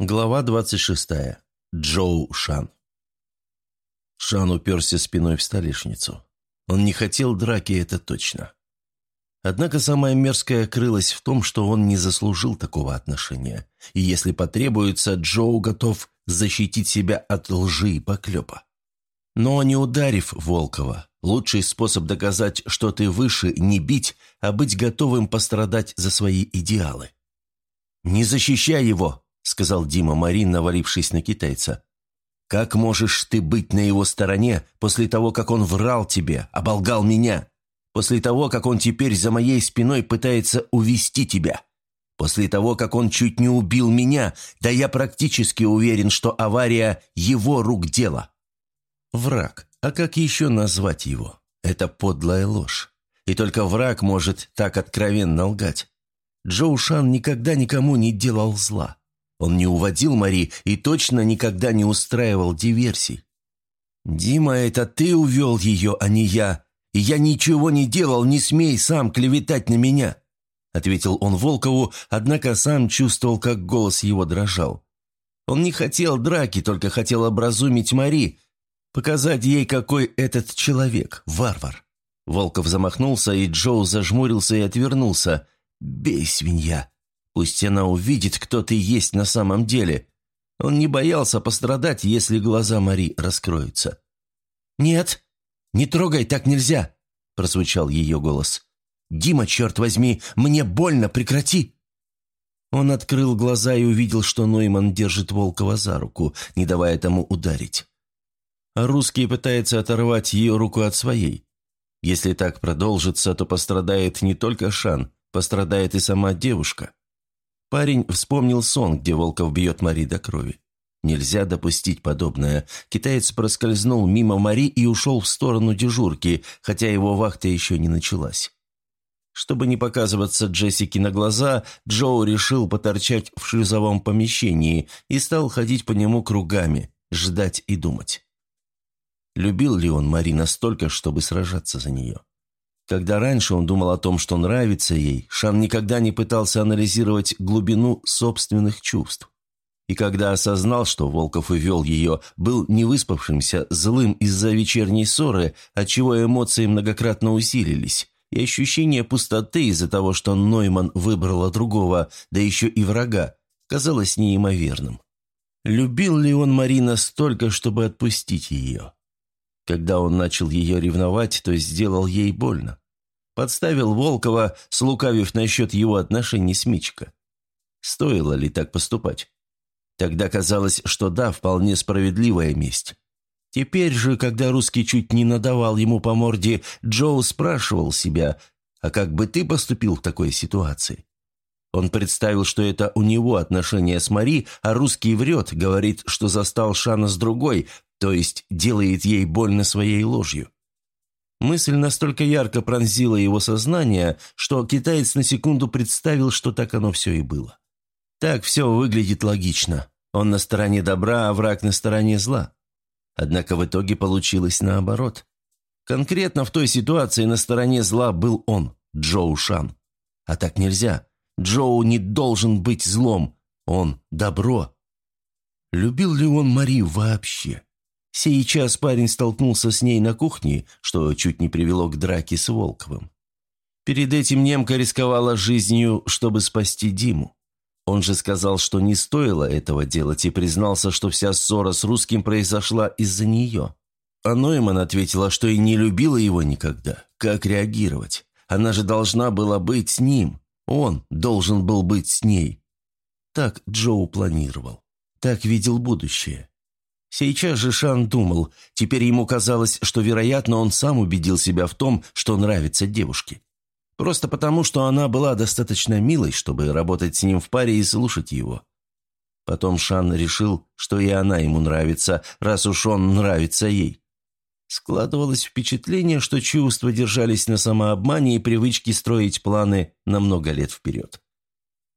Глава 26. Джоу Шан. Шан уперся спиной в столешницу. Он не хотел драки, это точно. Однако самое мерзкое крылось в том, что он не заслужил такого отношения. И если потребуется, Джоу готов защитить себя от лжи и поклепа. Но не ударив Волкова, лучший способ доказать, что ты выше, не бить, а быть готовым пострадать за свои идеалы. «Не защищай его!» Сказал Дима Марин, навалившись на китайца. «Как можешь ты быть на его стороне после того, как он врал тебе, оболгал меня? После того, как он теперь за моей спиной пытается увести тебя? После того, как он чуть не убил меня, да я практически уверен, что авария – его рук дело». Враг. А как еще назвать его? Это подлая ложь. И только враг может так откровенно лгать. Джоу Шан никогда никому не делал зла. Он не уводил Мари и точно никогда не устраивал диверсий. «Дима, это ты увел ее, а не я. И я ничего не делал, не смей сам клеветать на меня», — ответил он Волкову, однако сам чувствовал, как голос его дрожал. Он не хотел драки, только хотел образумить Мари, показать ей, какой этот человек, варвар. Волков замахнулся, и Джоу зажмурился и отвернулся. «Бей, свинья!» Пусть она увидит, кто ты есть на самом деле. Он не боялся пострадать, если глаза Мари раскроются. «Нет, не трогай, так нельзя!» – прозвучал ее голос. «Дима, черт возьми, мне больно, прекрати!» Он открыл глаза и увидел, что Нойман держит Волкова за руку, не давая тому ударить. А русский пытается оторвать ее руку от своей. Если так продолжится, то пострадает не только Шан, пострадает и сама девушка. Парень вспомнил сон, где Волков бьет Мари до крови. Нельзя допустить подобное. Китаец проскользнул мимо Мари и ушел в сторону дежурки, хотя его вахта еще не началась. Чтобы не показываться Джессике на глаза, Джоу решил поторчать в шлюзовом помещении и стал ходить по нему кругами, ждать и думать. Любил ли он Мари настолько, чтобы сражаться за нее? Когда раньше он думал о том, что нравится ей, Шан никогда не пытался анализировать глубину собственных чувств. И когда осознал, что Волков увел ее, был невыспавшимся, злым из-за вечерней ссоры, отчего эмоции многократно усилились, и ощущение пустоты из-за того, что Нойман выбрала другого, да еще и врага, казалось неимоверным. Любил ли он Марина столько, чтобы отпустить ее? Когда он начал ее ревновать, то сделал ей больно. Подставил Волкова, слукавив насчет его отношений с Мичко. Стоило ли так поступать? Тогда казалось, что да, вполне справедливая месть. Теперь же, когда русский чуть не надавал ему по морде, Джоу спрашивал себя, а как бы ты поступил в такой ситуации? Он представил, что это у него отношения с Мари, а русский врет, говорит, что застал Шана с другой, то есть делает ей больно своей ложью. Мысль настолько ярко пронзила его сознание, что китаец на секунду представил, что так оно все и было. Так все выглядит логично. Он на стороне добра, а враг на стороне зла. Однако в итоге получилось наоборот. Конкретно в той ситуации на стороне зла был он, Джоу Шан. А так нельзя. Джоу не должен быть злом. Он – добро. Любил ли он Мари вообще? Сейчас парень столкнулся с ней на кухне, что чуть не привело к драке с Волковым. Перед этим немка рисковала жизнью, чтобы спасти Диму. Он же сказал, что не стоило этого делать, и признался, что вся ссора с русским произошла из-за нее. А Нойман ответила, что и не любила его никогда. Как реагировать? Она же должна была быть с ним. Он должен был быть с ней. Так Джоу планировал. Так видел будущее. Сейчас же Шан думал, теперь ему казалось, что, вероятно, он сам убедил себя в том, что нравится девушке. Просто потому, что она была достаточно милой, чтобы работать с ним в паре и слушать его. Потом Шан решил, что и она ему нравится, раз уж он нравится ей. Складывалось впечатление, что чувства держались на самообмане и привычке строить планы на много лет вперед.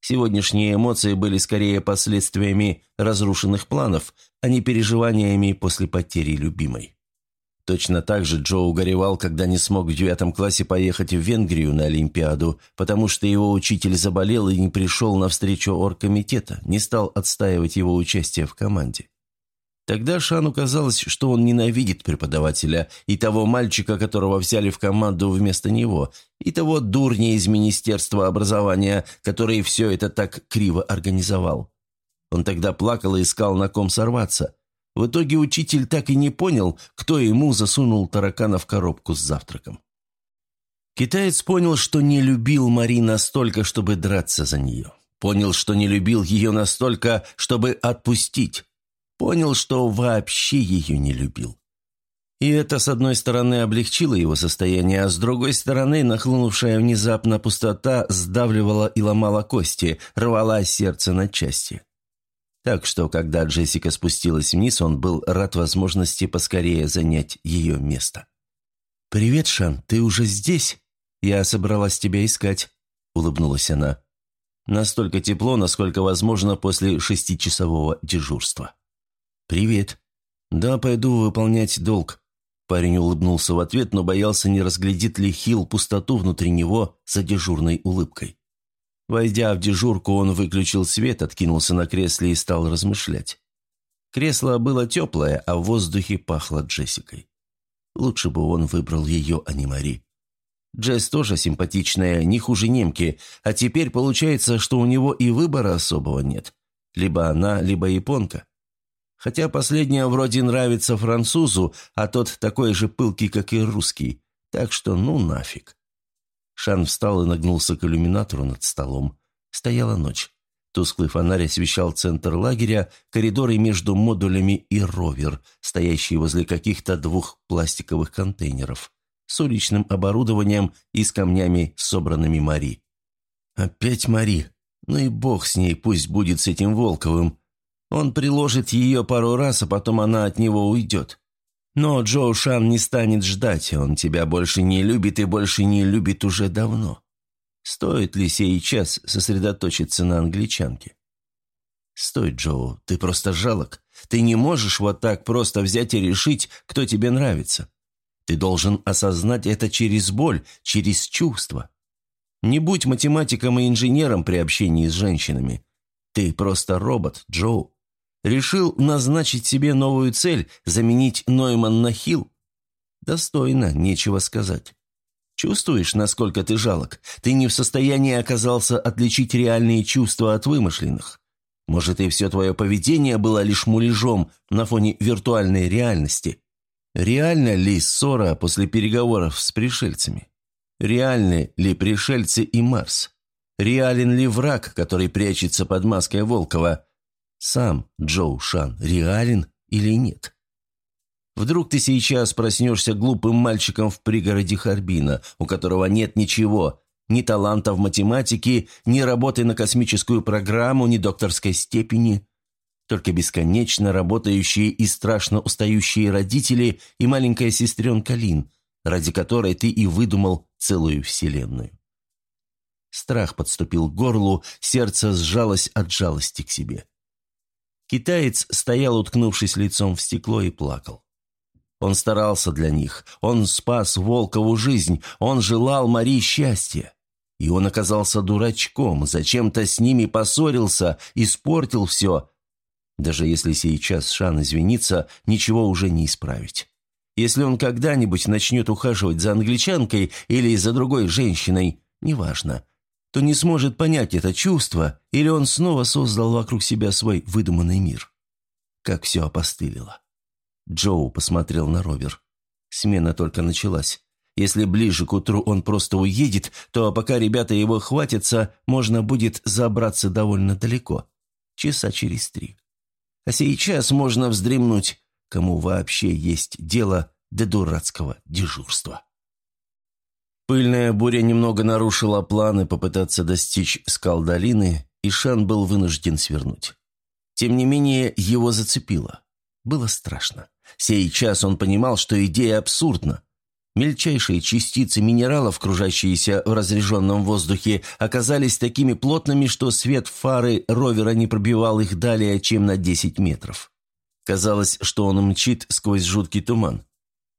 Сегодняшние эмоции были скорее последствиями разрушенных планов, а не переживаниями после потери любимой. Точно так же Джоу горевал, когда не смог в девятом классе поехать в Венгрию на Олимпиаду, потому что его учитель заболел и не пришел на встречу оргкомитета, не стал отстаивать его участие в команде. Тогда Шану казалось, что он ненавидит преподавателя и того мальчика, которого взяли в команду вместо него, и того дурня из Министерства образования, который все это так криво организовал. Он тогда плакал и искал, на ком сорваться – в итоге учитель так и не понял, кто ему засунул таракана в коробку с завтраком. Китаец понял, что не любил Мари настолько, чтобы драться за нее. Понял, что не любил ее настолько, чтобы отпустить. Понял, что вообще ее не любил. И это, с одной стороны, облегчило его состояние, а с другой стороны, нахлынувшая внезапно пустота сдавливала и ломала кости, рвала сердце на части. Так что, когда Джессика спустилась вниз, он был рад возможности поскорее занять ее место. «Привет, Шан, ты уже здесь? Я собралась тебя искать», — улыбнулась она. Настолько тепло, насколько возможно после шестичасового дежурства. «Привет. Да, пойду выполнять долг». Парень улыбнулся в ответ, но боялся, не разглядит ли Хилл пустоту внутри него за дежурной улыбкой. Войдя в дежурку, он выключил свет, откинулся на кресле и стал размышлять. Кресло было теплое, а в воздухе пахло Джессикой. Лучше бы он выбрал ее, а не Мари. Джесс тоже симпатичная, не хуже немки, а теперь получается, что у него и выбора особого нет. Либо она, либо японка. Хотя последняя вроде нравится французу, а тот такой же пылкий, как и русский. Так что ну нафиг. Шан встал и нагнулся к иллюминатору над столом. Стояла ночь. Тусклый фонарь освещал центр лагеря, коридоры между модулями и ровер, стоящий возле каких-то двух пластиковых контейнеров, с уличным оборудованием и с камнями, собранными Мари. «Опять Мари. Ну и бог с ней, пусть будет с этим Волковым. Он приложит ее пару раз, а потом она от него уйдет. Но Джоу Шан не станет ждать, он тебя больше не любит и больше не любит уже давно. Стоит ли сейчас сосредоточиться на англичанке? Стой, Джоу, ты просто жалок. Ты не можешь вот так просто взять и решить, кто тебе нравится. Ты должен осознать это через боль, через чувства. Не будь математиком и инженером при общении с женщинами. Ты просто робот, Джоу. Решил назначить себе новую цель, заменить Нойман на Хилл? Достойно, нечего сказать. Чувствуешь, насколько ты жалок? Ты не в состоянии оказался отличить реальные чувства от вымышленных. Может, и все твое поведение было лишь муляжом на фоне виртуальной реальности? Реально ли ссора после переговоров с пришельцами? Реальны ли пришельцы и Марс? Реален ли враг, который прячется под маской Волкова? Сам Джоу Шан реален или нет? Вдруг ты сейчас проснешься глупым мальчиком в пригороде Харбина, у которого нет ничего, ни таланта в математике, ни работы на космическую программу, ни докторской степени, только бесконечно работающие и страшно устающие родители и маленькая сестренка Лин, ради которой ты и выдумал целую вселенную. Страх подступил к горлу, сердце сжалось от жалости к себе. Китаец стоял, уткнувшись лицом в стекло, и плакал. Он старался для них, он спас Волкову жизнь, он желал Марии счастья. И он оказался дурачком, зачем-то с ними поссорился, испортил все. Даже если сейчас Шан извинится, ничего уже не исправить. Если он когда-нибудь начнет ухаживать за англичанкой или за другой женщиной, неважно, то не сможет понять это чувство, или он снова создал вокруг себя свой выдуманный мир. Как все опостылило. Джоу посмотрел на ровер. Смена только началась. Если ближе к утру он просто уедет, то пока ребята его хватятся, можно будет забраться довольно далеко. Часа через три. А сейчас можно вздремнуть, кому вообще есть дело до дурацкого дежурства. Пыльная буря немного нарушила планы попытаться достичь скал долины, и Шан был вынужден свернуть. Тем не менее, его зацепило. Было страшно. Сейчас он понимал, что идея абсурдна. Мельчайшие частицы минералов, кружащиеся в разреженном воздухе, оказались такими плотными, что свет фары ровера не пробивал их далее, чем на 10 метров. Казалось, что он мчит сквозь жуткий туман.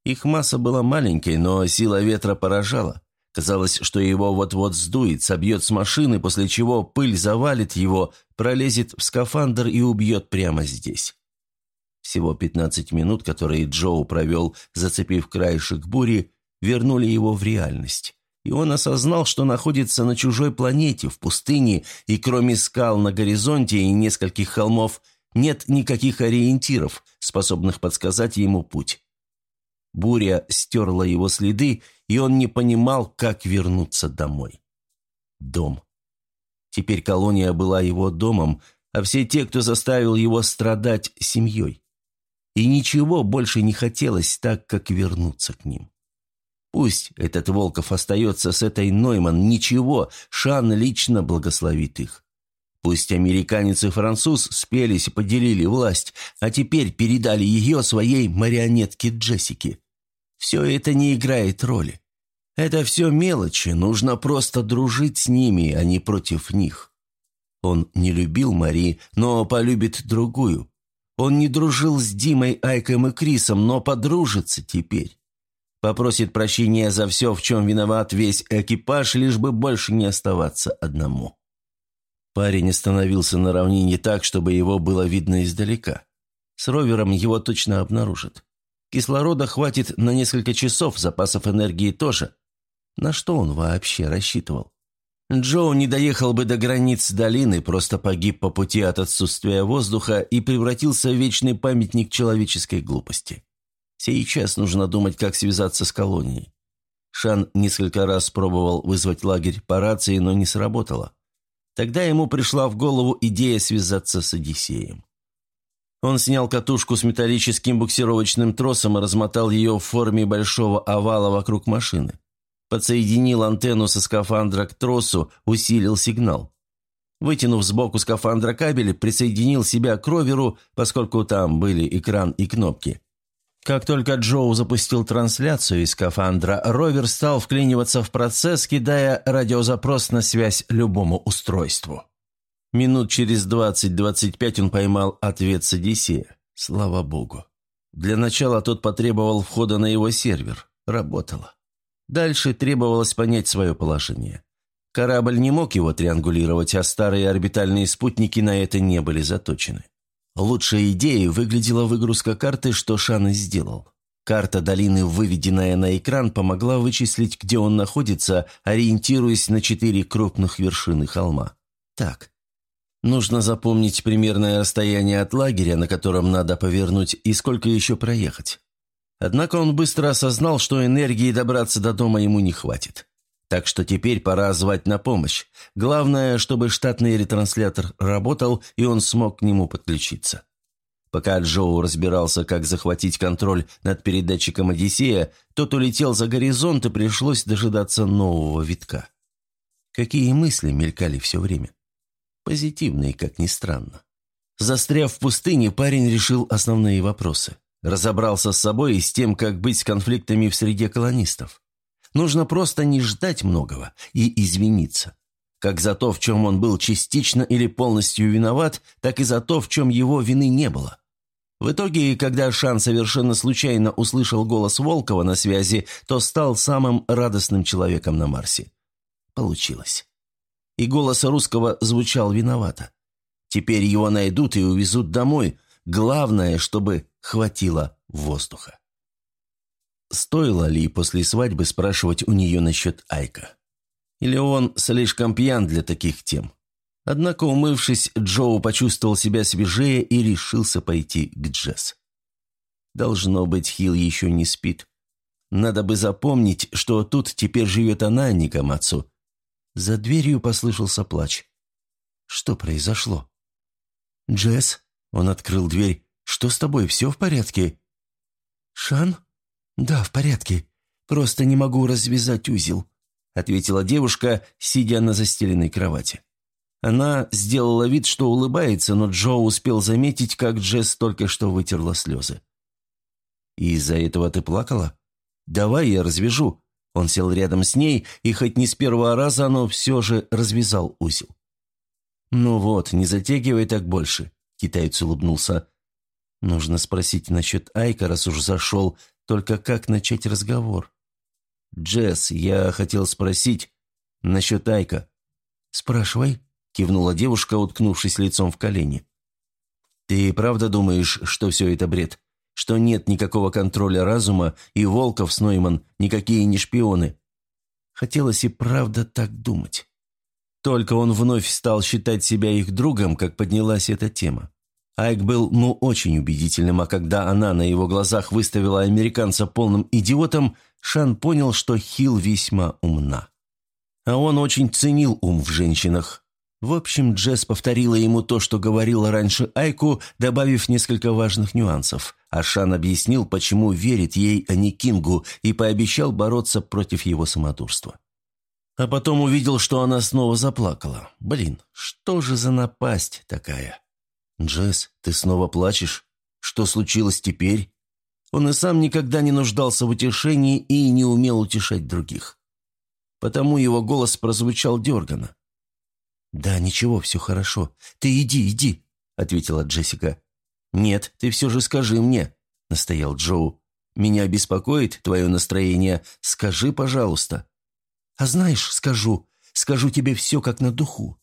Их масса была маленькой, но сила ветра поражала. Казалось, что его вот-вот сдует, собьет с машины, после чего пыль завалит его, пролезет в скафандр и убьет прямо здесь. Всего 15 минут, которые Джоу провел, зацепив краешек бури, вернули его в реальность. И он осознал, что находится на чужой планете, в пустыне, и кроме скал на горизонте и нескольких холмов, нет никаких ориентиров, способных подсказать ему путь. Буря стерла его следы, и он не понимал, как вернуться домой. Дом. Теперь колония была его домом, а все те, кто заставил его страдать, семьей. И ничего больше не хотелось так, как вернуться к ним. Пусть этот Волков остается с этой Нойман, ничего, Шан лично благословит их. Пусть американец и француз спелись и поделили власть, а теперь передали ее своей марионетке Джессике. Все это не играет роли. Это все мелочи, нужно просто дружить с ними, а не против них. Он не любил Мари, но полюбит другую. Он не дружил с Димой, Айком и Крисом, но подружится теперь. Попросит прощения за все, в чем виноват весь экипаж, лишь бы больше не оставаться одному. Парень остановился на равнине так, чтобы его было видно издалека. С ровером его точно обнаружат. Кислорода хватит на несколько часов, запасов энергии тоже. На что он вообще рассчитывал? Джоу не доехал бы до границ долины, просто погиб по пути от отсутствия воздуха и превратился в вечный памятник человеческой глупости. Сейчас нужно думать, как связаться с колонией. Шан несколько раз пробовал вызвать лагерь по рации, но не сработало. Тогда ему пришла в голову идея связаться с Одиссеем. Он снял катушку с металлическим буксировочным тросом и размотал ее в форме большого овала вокруг машины. Подсоединил антенну со скафандра к тросу, усилил сигнал. Вытянув сбоку скафандра кабель, присоединил себя к роверу, поскольку там были экран и кнопки. Как только Джоу запустил трансляцию из скафандра, ровер стал вклиниваться в процесс, кидая радиозапрос на связь любому устройству. Минут через 20-25 он поймал ответ с Одиссея. Слава богу. Для начала тот потребовал входа на его сервер. Работало. Дальше требовалось понять свое положение. Корабль не мог его триангулировать, а старые орбитальные спутники на это не были заточены. Лучшей идеей выглядела выгрузка карты, что Шан и сделал. Карта долины, выведенная на экран, помогла вычислить, где он находится, ориентируясь на четыре крупных вершины холма. Так, Нужно запомнить примерное расстояние от лагеря, на котором надо повернуть, и сколько еще проехать. Однако он быстро осознал, что энергии добраться до дома ему не хватит. Так что теперь пора звать на помощь. Главное, чтобы штатный ретранслятор работал, и он смог к нему подключиться. Пока Джоу разбирался, как захватить контроль над передатчиком «Одиссея», тот улетел за горизонт, и пришлось дожидаться нового витка. Какие мысли мелькали все время? Позитивный, как ни странно. Застряв в пустыне, парень решил основные вопросы. Разобрался с собой и с тем, как быть с конфликтами в среде колонистов. Нужно просто не ждать многого и извиниться. Как за то, в чем он был частично или полностью виноват, так и за то, в чем его вины не было. В итоге, когда Шан совершенно случайно услышал голос Волкова на связи, то стал самым радостным человеком на Марсе. Получилось и голос русского звучал виновато. Теперь его найдут и увезут домой. Главное, чтобы хватило воздуха. Стоило ли после свадьбы спрашивать у нее насчет Айка? Или он слишком пьян для таких тем? Однако, умывшись, Джоу почувствовал себя свежее и решился пойти к Джесс. Должно быть, Хилл еще не спит. Надо бы запомнить, что тут теперь живет она, а не Камацу, за дверью послышался плач. Что произошло? «Джесс?» — он открыл дверь. «Что с тобой, все в порядке?» «Шан?» «Да, в порядке. Просто не могу развязать узел», — ответила девушка, сидя на застеленной кровати. Она сделала вид, что улыбается, но Джо успел заметить, как Джесс только что вытерла слезы. «И из-за этого ты плакала? Давай я развяжу. Он сел рядом с ней, и хоть не с первого раза, но все же развязал узел. «Ну вот, не затягивай так больше», — китаец улыбнулся. «Нужно спросить насчет Айка, раз уж зашел. Только как начать разговор? «Джесс, я хотел спросить насчет Айка». «Спрашивай», — кивнула девушка, уткнувшись лицом в колени. «Ты правда думаешь, что все это бред? Что нет никакого контроля разума, и Волков с Нойман никакие не шпионы?» Хотелось и правда так думать. Только он вновь стал считать себя их другом, как поднялась эта тема. Айк был ну очень убедительным, а когда она на его глазах выставила американца полным идиотом, Шан понял, что Хил весьма умна. А он очень ценил ум в женщинах. В общем, Джесс повторила ему то, что говорила раньше Айку, добавив несколько важных нюансов. А Шан объяснил, почему верит ей, а не Кингу, и пообещал бороться против его самодурства. А потом увидел, что она снова заплакала. Блин, что же за напасть такая? «Джесс, ты снова плачешь? Что случилось теперь?» Он и сам никогда не нуждался в утешении и не умел утешать других. Потому его голос прозвучал дерганно. «Да, ничего, все хорошо. Ты иди, иди», — ответила Джессика. «Нет, ты все же скажи мне», — настоял Джоу. «Меня беспокоит твое настроение. Скажи, пожалуйста». «А знаешь, скажу. Скажу тебе все как на духу.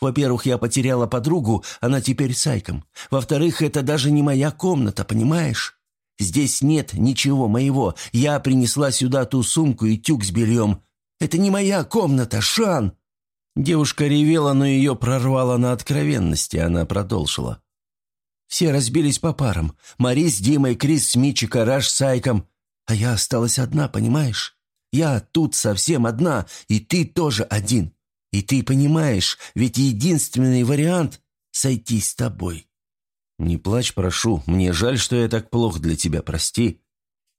Во-первых, я потеряла подругу, она теперь с Айком. Во-вторых, это даже не моя комната, понимаешь? Здесь нет ничего моего. Я принесла сюда ту сумку и тюк с бельем. Это не моя комната, Шан!» Девушка ревела, но ее прорвало на откровенности, она продолжила. «Все разбились по парам. Мари с Димой, Крис с Мичи, Караш с Айком. А я осталась одна, понимаешь? Я тут совсем одна, и ты тоже один. И ты понимаешь, ведь единственный вариант — сойтись с тобой. Не плачь, прошу, мне жаль, что я так плохо для тебя, прости.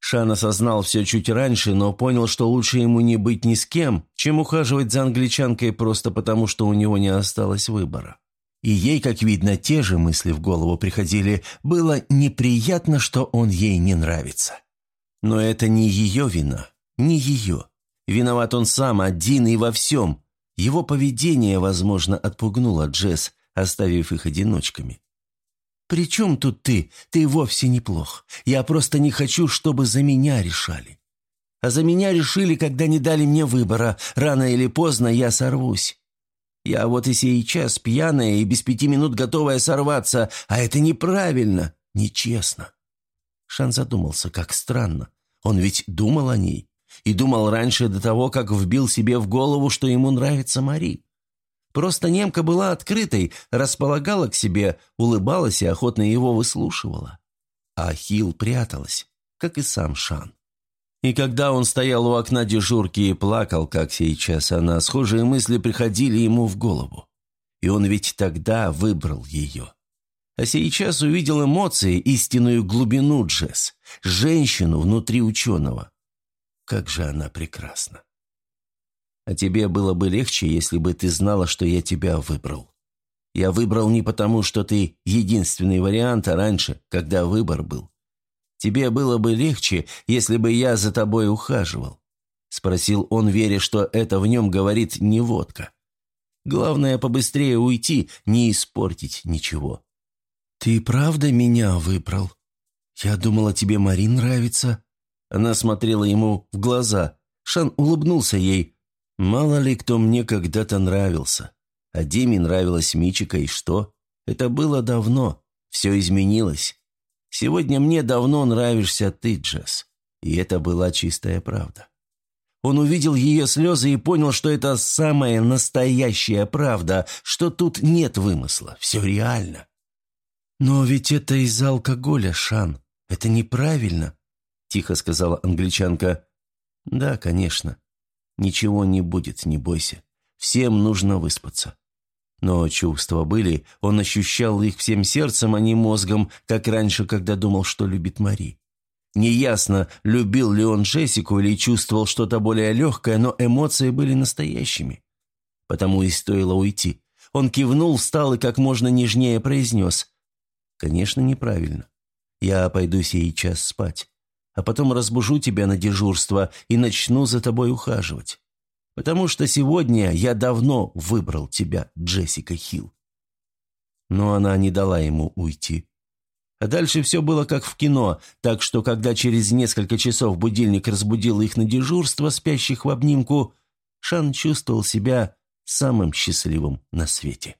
Шан осознал все чуть раньше, но понял, что лучше ему не быть ни с кем, чем ухаживать за англичанкой просто потому, что у него не осталось выбора. И ей, как видно, те же мысли в голову приходили. Было неприятно, что он ей не нравится. Но это не ее вина, не ее. Виноват он сам, один и во всем. Его поведение, возможно, отпугнуло Джесс, оставив их одиночками. «При чем тут ты? Ты вовсе неплох. Я просто не хочу, чтобы за меня решали. А за меня решили, когда не дали мне выбора. Рано или поздно я сорвусь. Я вот и сейчас пьяная и без пяти минут готовая сорваться, а это неправильно, нечестно». Шан задумался, как странно. Он ведь думал о ней. И думал раньше до того, как вбил себе в голову, что ему нравится Мари. Просто немка была открытой, располагала к себе, улыбалась и охотно его выслушивала. А Хил пряталась, как и сам Шан. И когда он стоял у окна дежурки и плакал, как сейчас она, схожие мысли приходили ему в голову. И он ведь тогда выбрал ее. А сейчас увидел эмоции, истинную глубину Джесс, женщину внутри ученого, как же она прекрасна. А тебе было бы легче, если бы ты знала, что я тебя выбрал. Я выбрал не потому, что ты единственный вариант, а раньше, когда выбор был. Тебе было бы легче, если бы я за тобой ухаживал. Спросил он, веря, что это в нем говорит не водка. Главное, побыстрее уйти, не испортить ничего. «Ты правда меня выбрал? Я думала, тебе Марин нравится», она смотрела ему в глаза. Шан улыбнулся ей. «Мало ли кто мне когда-то нравился. А Диме нравилась Мичика, и что? Это было давно. Все изменилось. Сегодня мне давно нравишься ты, Джесс». И это была чистая правда. Он увидел ее слезы и понял, что это самая настоящая правда, что тут нет вымысла, все реально. «Но ведь это из-за алкоголя, Шан. Это неправильно», тихо сказала англичанка. «Да, конечно. Ничего не будет, не бойся. Всем нужно выспаться». Но чувства были, он ощущал их всем сердцем, а не мозгом, как раньше, когда думал, что любит Мари. Неясно, любил ли он Джессику или чувствовал что-то более легкое, но эмоции были настоящими. Потому и стоило уйти. Он кивнул, встал и как можно нежнее произнес. «Конечно, неправильно. Я пойду сейчас спать а потом разбужу тебя на дежурство и начну за тобой ухаживать. Потому что сегодня я давно выбрал тебя, Джессика Хилл». Но она не дала ему уйти. А дальше все было как в кино, так что когда через несколько часов будильник разбудил их на дежурство, спящих в обнимку, Шан чувствовал себя самым счастливым на свете.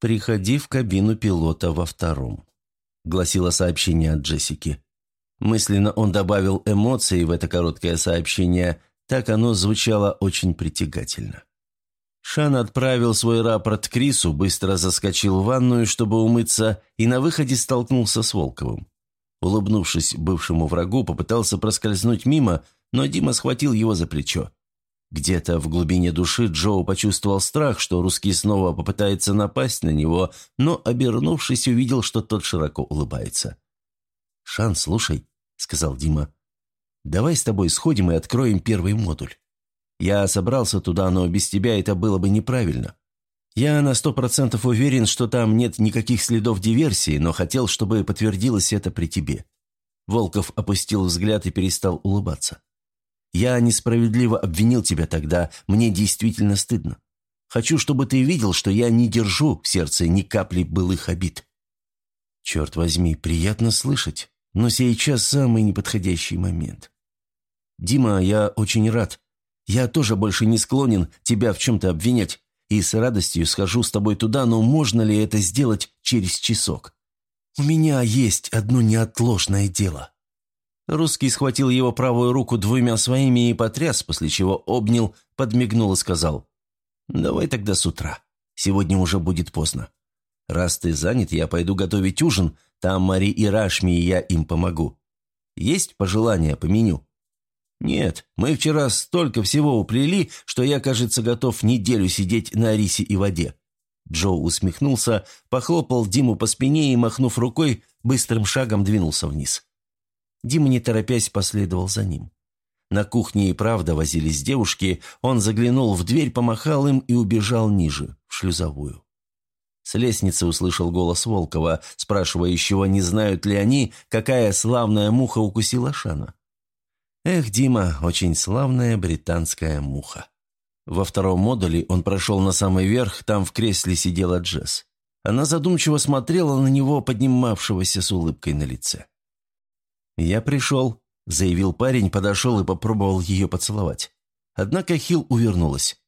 «Приходи в кабину пилота во втором», — гласило сообщение от Джессики. Мысленно он добавил эмоций в это короткое сообщение, так оно звучало очень притягательно. Шан отправил свой рапорт Крису, быстро заскочил в ванную, чтобы умыться, и на выходе столкнулся с Волковым. Улыбнувшись бывшему врагу, попытался проскользнуть мимо, но Дима схватил его за плечо. Где-то в глубине души Джоу почувствовал страх, что русский снова попытается напасть на него, но, обернувшись, увидел, что тот широко улыбается. «Шан, слушай», — сказал Дима, — «давай с тобой сходим и откроем первый модуль». Я собрался туда, но без тебя это было бы неправильно. Я на сто процентов уверен, что там нет никаких следов диверсии, но хотел, чтобы подтвердилось это при тебе». Волков опустил взгляд и перестал улыбаться. «Я несправедливо обвинил тебя тогда, мне действительно стыдно. Хочу, чтобы ты видел, что я не держу в сердце ни капли былых обид». «Черт возьми, приятно слышать, но сейчас самый неподходящий момент». «Дима, я очень рад, я тоже больше не склонен тебя в чем-то обвинять, и с радостью схожу с тобой туда, но можно ли это сделать через часок? У меня есть одно неотложное дело». Русский схватил его правую руку двумя своими и потряс, после чего обнял, подмигнул и сказал, «Давай тогда с утра. Сегодня уже будет поздно. Раз ты занят, я пойду готовить ужин, там Мари и Рашми, и я им помогу. Есть пожелания по меню?» «Нет, мы вчера столько всего уплели, что я, кажется, готов неделю сидеть на рисе и воде». Джо усмехнулся, похлопал Диму по спине и, махнув рукой, быстрым шагом двинулся вниз. Дима, не торопясь, последовал за ним. На кухне и правда возились девушки, он заглянул в дверь, помахал им и убежал ниже, в шлюзовую. С лестницы услышал голос Волкова, спрашивающего, не знают ли они, какая славная муха укусила Шана. Эх, Дима, очень славная британская муха. Во втором модуле он прошел на самый верх, там в кресле сидела Джесс. Она задумчиво смотрела на него, поднимавшегося с улыбкой на лице. «Я пришел», — заявил парень, подошел и попробовал ее поцеловать. Однако Хилл увернулась.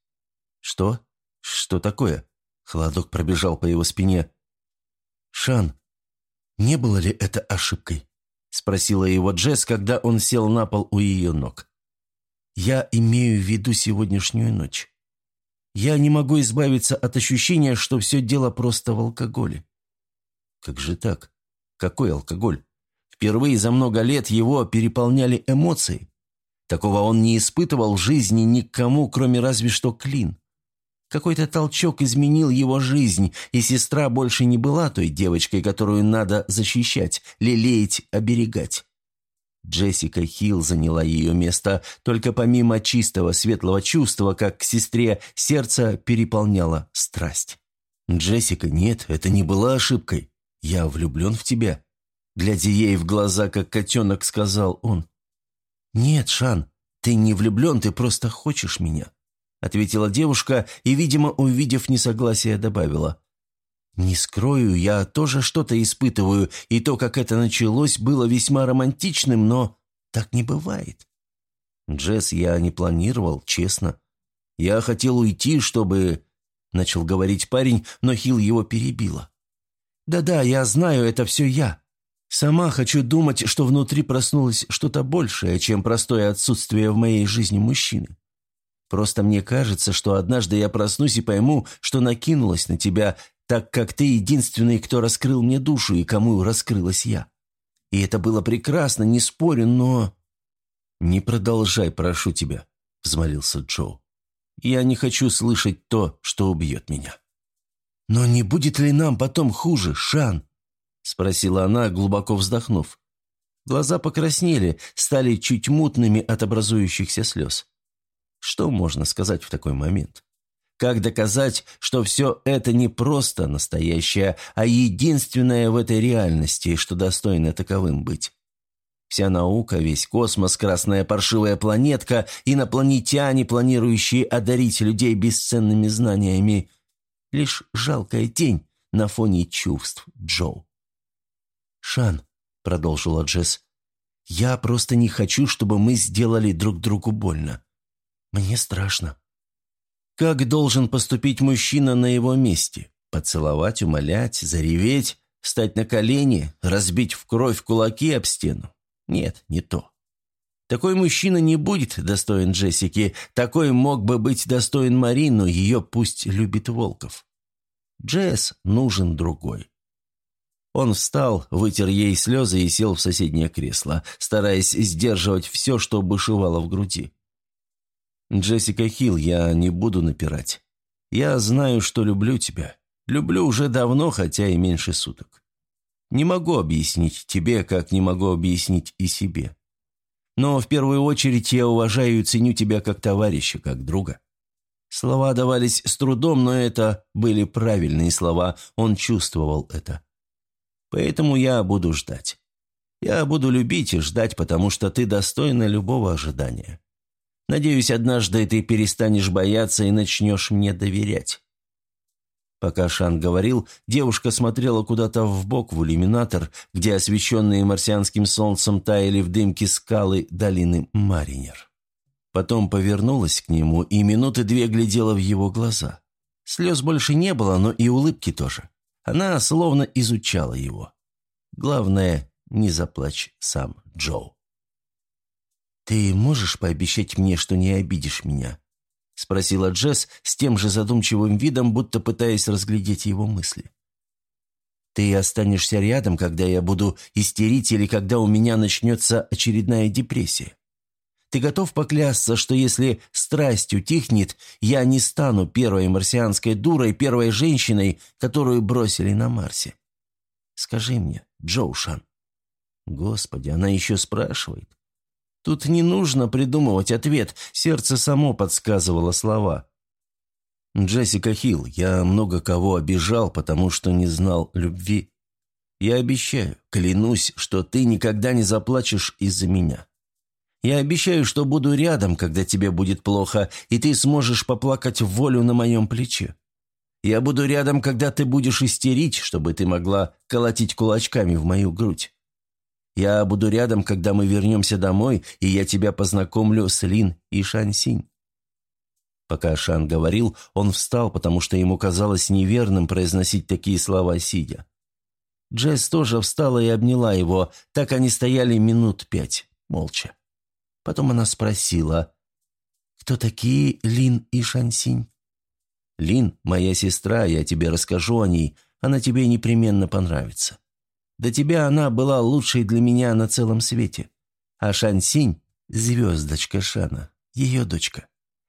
«Что? Что такое?» Холодок пробежал по его спине. «Шан, не было ли это ошибкой?» – спросила его Джесс, когда он сел на пол у ее ног. «Я имею в виду сегодняшнюю ночь. Я не могу избавиться от ощущения, что все дело просто в алкоголе». «Как же так? Какой алкоголь? Впервые за много лет его переполняли эмоции. Такого он не испытывал в жизни никому, кроме разве что Клин. Какой-то толчок изменил его жизнь, и сестра больше не была той девочкой, которую надо защищать, лелеять, оберегать. Джессика Хилл заняла ее место, только помимо чистого светлого чувства, как к сестре, сердце переполняло страсть. «Джессика, нет, это не была ошибкой. Я влюблен в тебя», — глядя ей в глаза, как котенок, сказал он. «Нет, Шан, ты не влюблен, ты просто хочешь меня». — ответила девушка и, видимо, увидев несогласие, добавила. «Не скрою, я тоже что-то испытываю, и то, как это началось, было весьма романтичным, но так не бывает». «Джесс, я не планировал, честно. Я хотел уйти, чтобы...» — начал говорить парень, но Хил его перебила. «Да-да, я знаю, это все я. Сама хочу думать, что внутри проснулось что-то большее, чем простое отсутствие в моей жизни мужчины. Просто мне кажется, что однажды я проснусь и пойму, что накинулась на тебя, так как ты единственный, кто раскрыл мне душу и кому раскрылась я. И это было прекрасно, не спорю, но...» «Не продолжай, прошу тебя», — взмолился Джо. «Я не хочу слышать то, что убьет меня». «Но не будет ли нам потом хуже, Шан?» — спросила она, глубоко вздохнув. Глаза покраснели, стали чуть мутными от образующихся слез. Что можно сказать в такой момент? Как доказать, что все это не просто настоящее, а единственное в этой реальности, что достойно таковым быть? Вся наука, весь космос, красная паршивая планетка, инопланетяне, планирующие одарить людей бесценными знаниями. Лишь жалкая тень на фоне чувств Джоу. «Шан», — продолжила Джесс, — «я просто не хочу, чтобы мы сделали друг другу больно. Мне страшно». Как должен поступить мужчина на его месте? Поцеловать, умолять, зареветь, встать на колени, разбить в кровь кулаки об стену? Нет, не то. Такой мужчина не будет достоин Джессики, такой мог бы быть достоин Марину, ее пусть любит Волков. Джесс нужен другой. Он встал, вытер ей слезы и сел в соседнее кресло, стараясь сдерживать все, что бушевало в груди. «Джессика Хилл, я не буду напирать. Я знаю, что люблю тебя. Люблю уже давно, хотя и меньше суток. Не могу объяснить тебе, как не могу объяснить и себе. Но в первую очередь я уважаю и ценю тебя как товарища, как друга». Слова давались с трудом, но это были правильные слова, он чувствовал это. Поэтому я буду ждать. Я буду любить и ждать, потому что ты достойна любого ожидания. Надеюсь, однажды ты перестанешь бояться и начнешь мне доверять». Пока Шан говорил, девушка смотрела куда-то в бок в иллюминатор, где освещенные марсианским солнцем таяли в дымке скалы долины Маринер. Потом повернулась к нему и минуты две глядела в его глаза. Слез больше не было, но и улыбки тоже. Она словно изучала его. Главное, не заплачь сам, Джоу. «Ты можешь пообещать мне, что не обидишь меня?» — спросила Джесс с тем же задумчивым видом, будто пытаясь разглядеть его мысли. «Ты останешься рядом, когда я буду истерить или когда у меня начнется очередная депрессия. Ты готов поклясться, что если страсть утихнет, я не стану первой марсианской дурой, первой женщиной, которую бросили на Марсе? Скажи мне, Джоушан. Господи, она еще спрашивает. Тут не нужно придумывать ответ, сердце само подсказывало слова. «Джессика Хилл, я много кого обижал, потому что не знал любви. Я обещаю, клянусь, что ты никогда не заплачешь из-за меня. Я обещаю, что буду рядом, когда тебе будет плохо, и ты сможешь поплакать в волю на моем плече. Я буду рядом, когда ты будешь истерить, чтобы ты могла колотить кулачками в мою грудь. Я буду рядом, когда мы вернемся домой, и я тебя познакомлю с Лин и Шансинь». Пока Шан говорил, он встал, потому что ему казалось неверным произносить такие слова сидя. Джесс тоже встала и обняла его, так они стояли минут пять, молча. Потом она спросила, «Кто такие Лин и Шансинь?» «Лин – моя сестра, я тебе расскажу о ней, она тебе непременно понравится. До тебя она была лучшей для меня на целом свете. А Шансинь – звездочка Шана, ее дочка.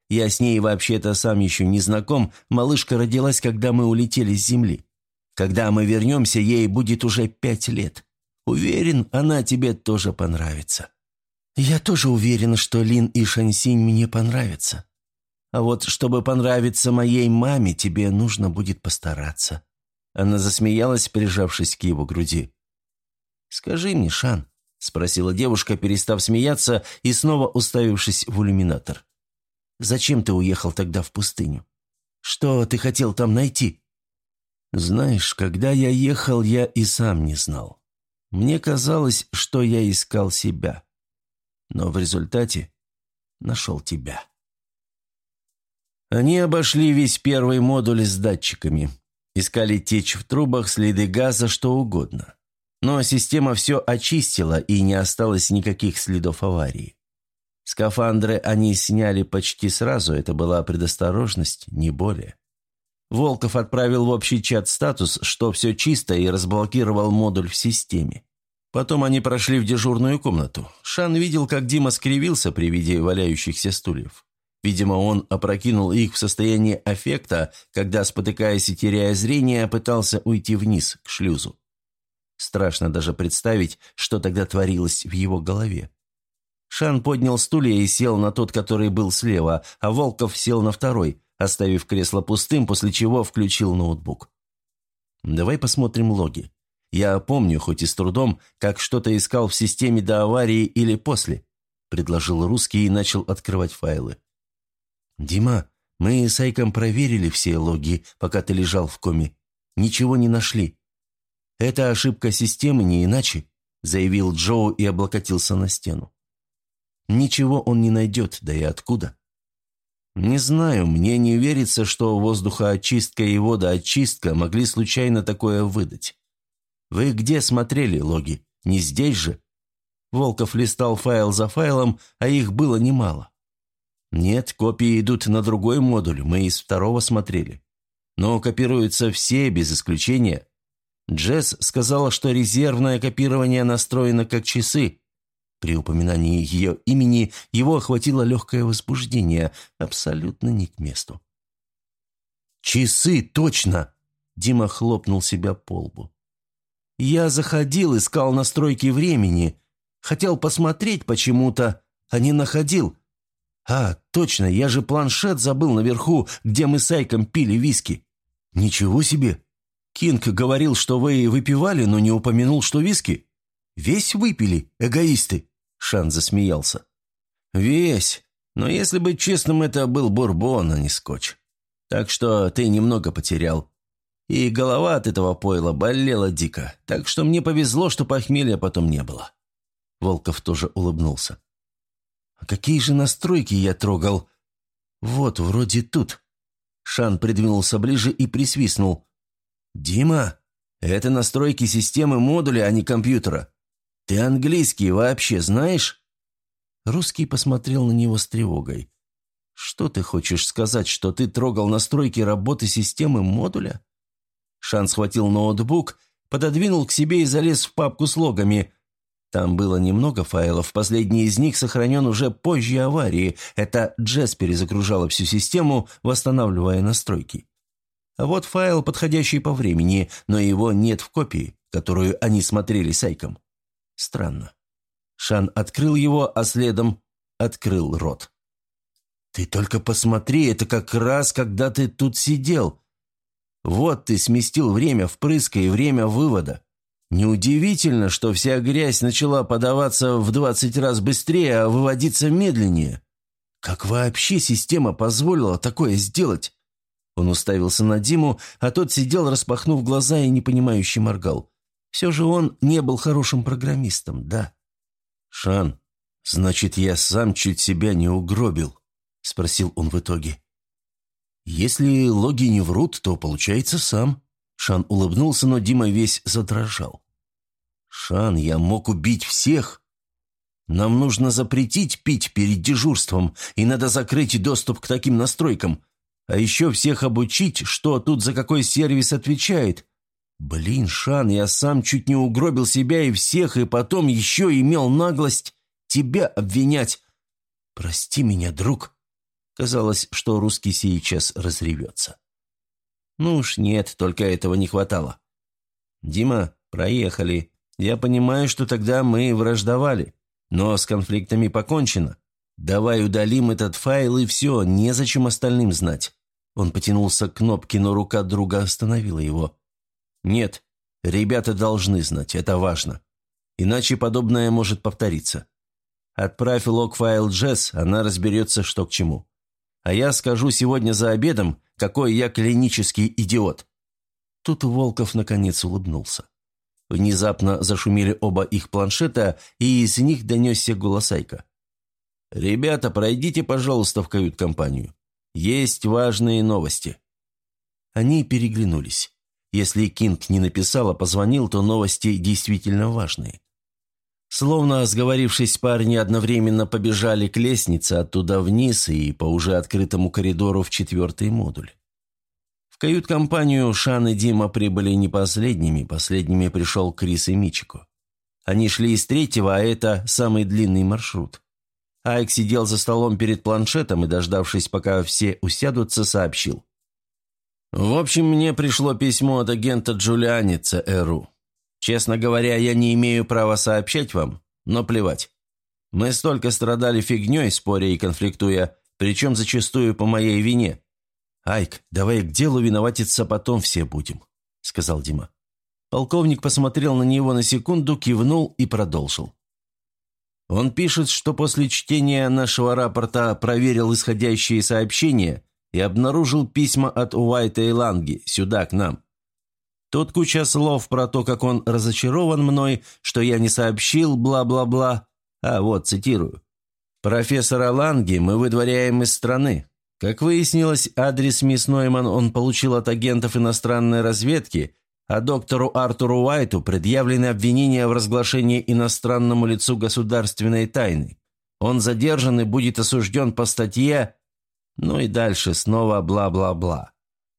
Я с ней вообще-то сам еще не знаком, малышка родилась, когда мы улетели с Земли. Когда мы вернемся, ей будет уже пять лет. Уверен, она тебе тоже понравится». «Я тоже уверена, что Лин и Шансинь мне понравятся. А вот чтобы понравиться моей маме, тебе нужно будет постараться». Она засмеялась, прижавшись к его груди. «Скажи мне, Шан», — спросила девушка, перестав смеяться и снова уставившись в иллюминатор. «Зачем ты уехал тогда в пустыню? Что ты хотел там найти?» «Знаешь, когда я ехал, я и сам не знал. Мне казалось, что я искал себя но в результате нашел тебя. Они обошли весь первый модуль с датчиками. Искали течь в трубах, следы газа, что угодно. Но система все очистила, и не осталось никаких следов аварии. Скафандры они сняли почти сразу, это была предосторожность, не более. Волков отправил в общий чат статус, что все чисто, и разблокировал модуль в системе. Потом они прошли в дежурную комнату. Шан видел, как Дима скривился при виде валяющихся стульев. Видимо, он опрокинул их в состоянии аффекта, когда, спотыкаясь и теряя зрение, пытался уйти вниз, к шлюзу. Страшно даже представить, что тогда творилось в его голове. Шан поднял стулья и сел на тот, который был слева, а Волков сел на второй, оставив кресло пустым, после чего включил ноутбук. «Давай посмотрим логи», я помню, хоть и с трудом, как что-то искал в системе до аварии или после», – предложил русский и начал открывать файлы. «Дима, мы с Айком проверили все логи, пока ты лежал в коме. Ничего не нашли». Это ошибка системы, не иначе», – заявил Джоу и облокотился на стену. «Ничего он не найдет, да и откуда?» «Не знаю, мне не верится, что воздухоочистка и водоочистка могли случайно такое выдать. Вы где смотрели логи? Не здесь же?» Волков листал файл за файлом, а их было немало. «Нет, копии идут на другой модуль, мы из второго смотрели. Но копируются все, без исключения. Джесс сказала, что резервное копирование настроено как часы. При упоминании ее имени его охватило легкое возбуждение, абсолютно не к месту. «Часы, точно!» – Дима хлопнул себя по лбу. «Я заходил, искал настройки времени. Хотел посмотреть почему-то, а не находил. А, точно, я же планшет забыл наверху, где мы с Айком пили виски. Ничего себе! Кинг говорил, что вы выпивали, но не упомянул, что виски. Весь выпили, эгоисты!» Шан засмеялся. «Весь. Но если быть честным, это был бурбон, а не скотч. Так что ты немного потерял. И голова от этого пойла болела дико, так что мне повезло, что похмелья потом не было». Волков тоже улыбнулся. «А какие же настройки я трогал?» «Вот, вроде тут». Шан придвинулся ближе и присвистнул. «Дима, это настройки системы модуля, а не компьютера. Ты английский вообще знаешь?» Русский посмотрел на него с тревогой. «Что ты хочешь сказать, что ты трогал настройки работы системы модуля?» Шан схватил ноутбук, пододвинул к себе и залез в папку с логами. Там было немного файлов, последний из них сохранен уже позже аварии. Это Джесс перезагружала всю систему, восстанавливая настройки. Вот файл, подходящий по времени, но его нет в копии, которую они смотрели с Айком. Странно. Шан открыл его, а следом открыл рот. «Ты только посмотри, это как раз, когда ты тут сидел. Вот ты сместил время впрыска и время вывода. Неудивительно, что вся грязь начала подаваться в двадцать раз быстрее, а выводиться медленнее. Как вообще система позволила такое сделать? Он уставился на Диму, а тот сидел, распахнув глаза и непонимающе моргал. Все же он не был хорошим программистом, да. «Шан, значит, я сам чуть себя не угробил?» – спросил он в итоге. «Если логи не врут, то получается сам». Шан улыбнулся, но Дима весь задрожал. «Шан, я мог убить всех. Нам нужно запретить пить перед дежурством, и надо закрыть доступ к таким настройкам. А еще всех обучить, что тут за какой сервис отвечает. Блин, Шан, я сам чуть не угробил себя и всех, и потом еще имел наглость тебя обвинять. Прости меня, друг». Казалось, что русский сейчас разревется. Ну уж нет, только этого не хватало. «Дима, проехали. Я понимаю, что тогда мы враждовали, но с конфликтами покончено. Давай удалим этот файл и все, незачем остальным знать». Он потянулся к кнопке, но рука друга остановила его. «Нет, ребята должны знать, это важно. Иначе подобное может повториться. Отправь лог-файл Джесс, она разберется, что к чему. А я скажу сегодня за обедом, какой я клинический идиот». Тут Волков наконец улыбнулся. Внезапно зашумели оба их планшета, и из них донесся голос Айка. «Ребята, пройдите, пожалуйста, в кают-компанию. Есть важные новости». Они переглянулись. Если Кинг не написал, а позвонил, то новости действительно важные. Словно сговорившись, парни одновременно побежали к лестнице оттуда вниз и по уже открытому коридору в четвертый модуль кают-компанию Шан и Дима прибыли не последними, последними пришел Крис и Мичико. Они шли из третьего, а это самый длинный маршрут. Айк сидел за столом перед планшетом и, дождавшись, пока все усядутся, сообщил. «В общем, мне пришло письмо от агента Джулиани ЦРУ. Честно говоря, я не имею права сообщать вам, но плевать. Мы столько страдали фигней, споря и конфликтуя, причем зачастую по моей вине. «Айк, давай к делу виноватиться потом все будем», — сказал Дима. Полковник посмотрел на него на секунду, кивнул и продолжил. Он пишет, что после чтения нашего рапорта проверил исходящие сообщения и обнаружил письма от Уайта и Ланги сюда, к нам. Тут куча слов про то, как он разочарован мной, что я не сообщил, бла-бла-бла. А вот, цитирую. «Профессора Ланги мы выдворяем из страны. Как выяснилось, адрес мисс Нойман он получил от агентов иностранной разведки, а доктору Артуру Уайту предъявлены обвинения в разглашении иностранному лицу государственной тайны. Он задержан и будет осужден по статье... Ну и дальше снова бла-бла-бла.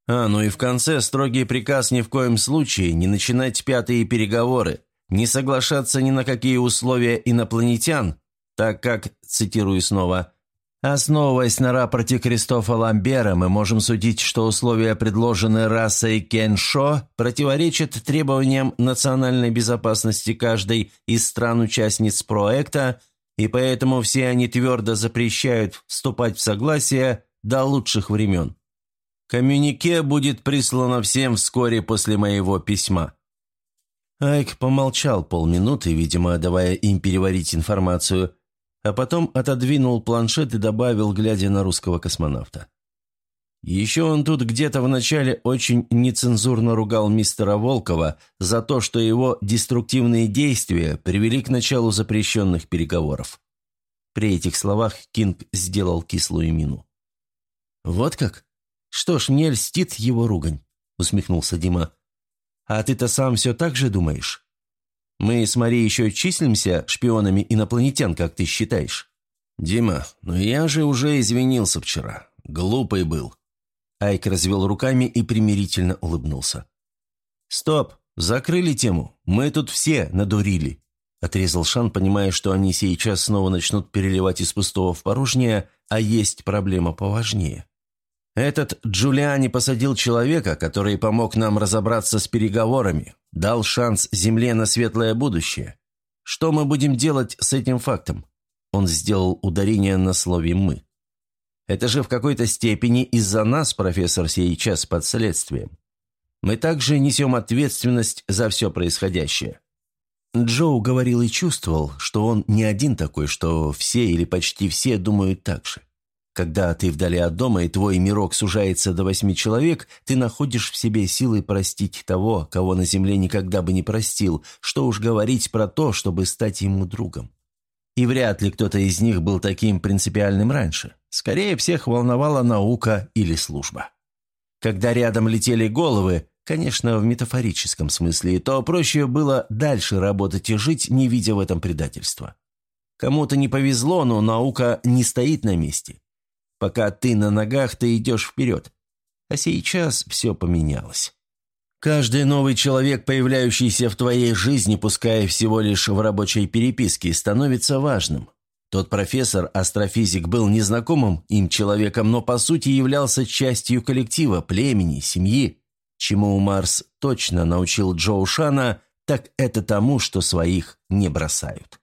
А, ну и в конце строгий приказ ни в коем случае не начинать пятые переговоры, не соглашаться ни на какие условия инопланетян, так как, цитирую снова, «Основываясь на рапорте Кристофа Ламбера, мы можем судить, что условия, предложенные расой Кеншо, противоречат требованиям национальной безопасности каждой из стран-участниц проекта, и поэтому все они твердо запрещают вступать в согласие до лучших времен. Коммюнике будет прислано всем вскоре после моего письма». Айк помолчал полминуты, видимо, давая им переварить информацию, а потом отодвинул планшет и добавил, глядя на русского космонавта. Еще он тут где-то вначале очень нецензурно ругал мистера Волкова за то, что его деструктивные действия привели к началу запрещенных переговоров. При этих словах Кинг сделал кислую мину. «Вот как? Что ж, мне льстит его ругань», — усмехнулся Дима. «А ты-то сам все так же думаешь? Мы с Марией еще числимся шпионами инопланетян, как ты считаешь?» «Дима, ну я же уже извинился вчера. Глупый был». Айк развел руками и примирительно улыбнулся. «Стоп! Закрыли тему. Мы тут все надурили», — отрезал Шан, понимая, что они сейчас снова начнут переливать из пустого в порожнее, а есть проблема поважнее. Этот Джулиани посадил человека, который помог нам разобраться с переговорами, дал шанс Земле на светлое будущее. Что мы будем делать с этим фактом? Он сделал ударение на слове «мы». Это же в какой-то степени из-за нас профессор сейчас под следствием. Мы также несем ответственность за все происходящее. Джоу говорил и чувствовал, что он не один такой, что все или почти все думают так же. Когда ты вдали от дома и твой мирок сужается до восьми человек, ты находишь в себе силы простить того, кого на земле никогда бы не простил, что уж говорить про то, чтобы стать ему другом. И вряд ли кто-то из них был таким принципиальным раньше. Скорее всех волновала наука или служба. Когда рядом летели головы, конечно, в метафорическом смысле, то проще было дальше работать и жить, не видя в этом предательства. Кому-то не повезло, но наука не стоит на месте. Пока ты на ногах, ты идешь вперед. А сейчас все поменялось. Каждый новый человек, появляющийся в твоей жизни, пускай всего лишь в рабочей переписке, становится важным. Тот профессор, астрофизик, был незнакомым им человеком, но по сути являлся частью коллектива, племени, семьи. Чему Марс точно научил Джоу Шана, так это тому, что своих не бросают.